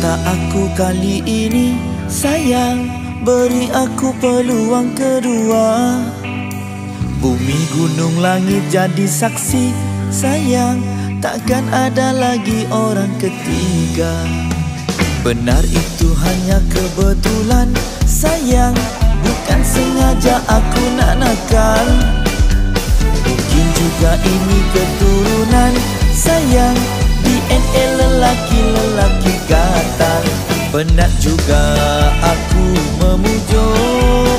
mata aku kali ini Sayang Beri aku peluang kedua. Bumi gunung langit jadi saksi Sayang Takkan ada lagi orang ketiga. Benar itu hanya kebetulan Sayang Bukan sengaja aku nak nakal. Mungkin juga ini keturunan Sayang DNA lelaki-lelaki Penat juga aku memujuk.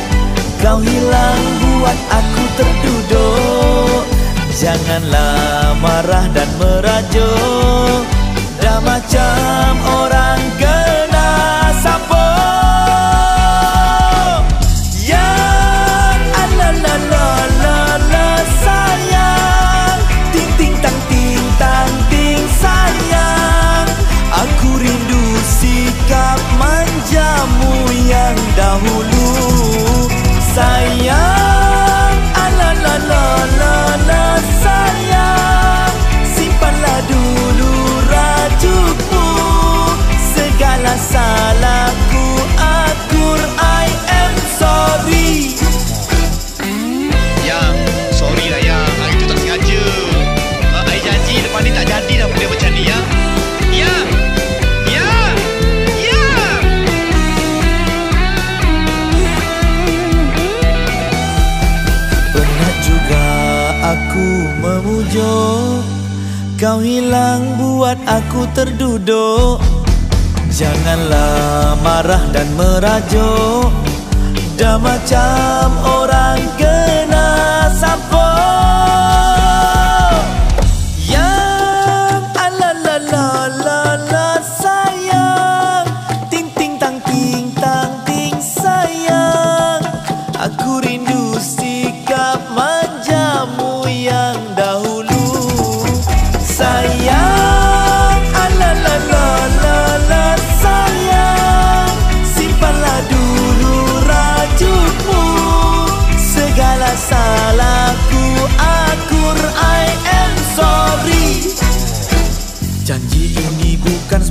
Kau hilang buat aku terduduk. Janganlah marah dan merajuk. Dah macam orang kena juga aku memujuk Kau hilang buat aku terduduk. Janganlah marah dan merajuk. Dah macam orang kena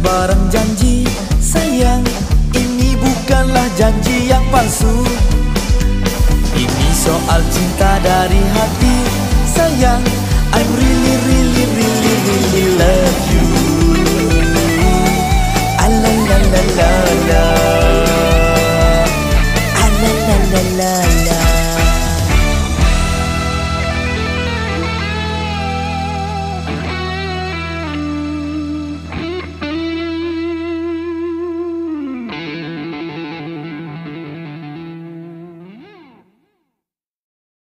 sebarang janji. Sayang, ini bukanlah janji yang palsu. Ini soal cinta dari